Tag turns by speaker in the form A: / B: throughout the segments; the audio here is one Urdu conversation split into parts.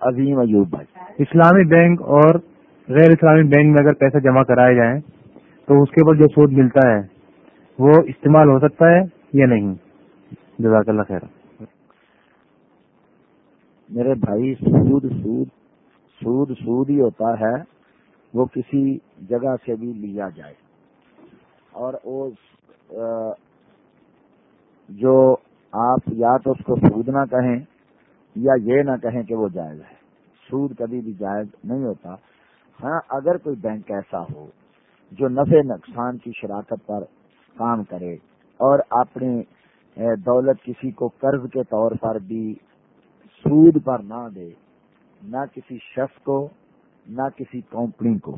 A: عظیم ایوب بھائی۔
B: اسلامی بینک اور غیر اسلامی بینک میں اگر پیسے جمع کرائے جائیں تو اس کے اوپر جو سود ملتا ہے وہ استعمال ہو سکتا ہے یا نہیں؟ جزاک اللہ خیر۔
A: میرے بھائی سود سود سود سود ہی ہوتا ہے وہ کسی جگہ سے بھی لیا جائے۔ اور وہ جو آپ یا تو اس کو سود نہ کہیں یا یہ نہ کہیں کہ وہ جائز ہے۔ سود کبھی بھی جائز نہیں ہوتا۔ ہاں اگر کوئی بینک ایسا ہو جو نفع نقصان کی شراکت پر کام کرے اور اپنی دولت کسی کو قرض کے طور پر بھی سود پر نہ دے، نہ کسی شخص کو، نہ کسی کمپنی کو،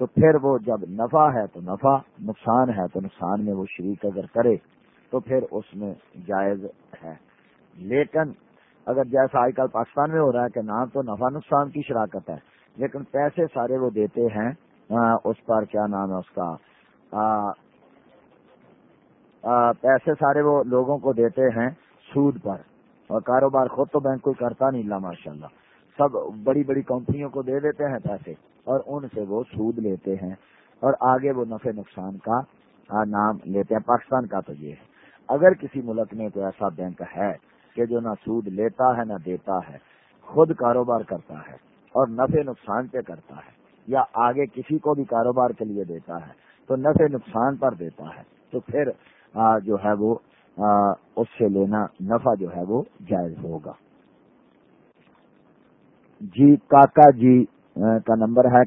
A: تو پھر وہ جب نفع ہے تو نفع، نقصان ہے تو نقصان میں وہ شریک اگر کرے تو پھر اس میں جائز ہے۔ لیکن اگر جیسا آج کل پاکستان میں ہو رہا ہے کہ نہ تو نفع نقصان کی شراکت ہے، لیکن پیسے سارے وہ دیتے ہیں اس پر کیا نام ہے اس کا؟ پیسے سارے وہ لوگوں کو دیتے ہیں سود پر، اور کاروبار خود تو بینک کوئی کرتا نہیں لا ماشاء اللہ سب بڑی بڑی کمپنیوں کو دے دیتے ہیں پیسے، اور ان سے وہ سود لیتے ہیں، اور آگے وہ نفع نقصان کا نام لیتے ہیں۔ پاکستان کا تو یہ ہے۔ اگر کسی ملک میں تو ایسا بینک ہے کہ جو نہ سود لیتا ہے نہ دیتا ہے، خود کاروبار کرتا ہے اور نفع نقصان پہ کرتا ہے یا آگے کسی کو بھی کاروبار کے لیے دیتا ہے، تو نفع نقصان پر دیتا ہے۔ تو پھر جو ہے وہ اس سے لینا نفع جو ہے وہ جائز ہوگا۔ جی کاکا جی کا نمبر ہے۔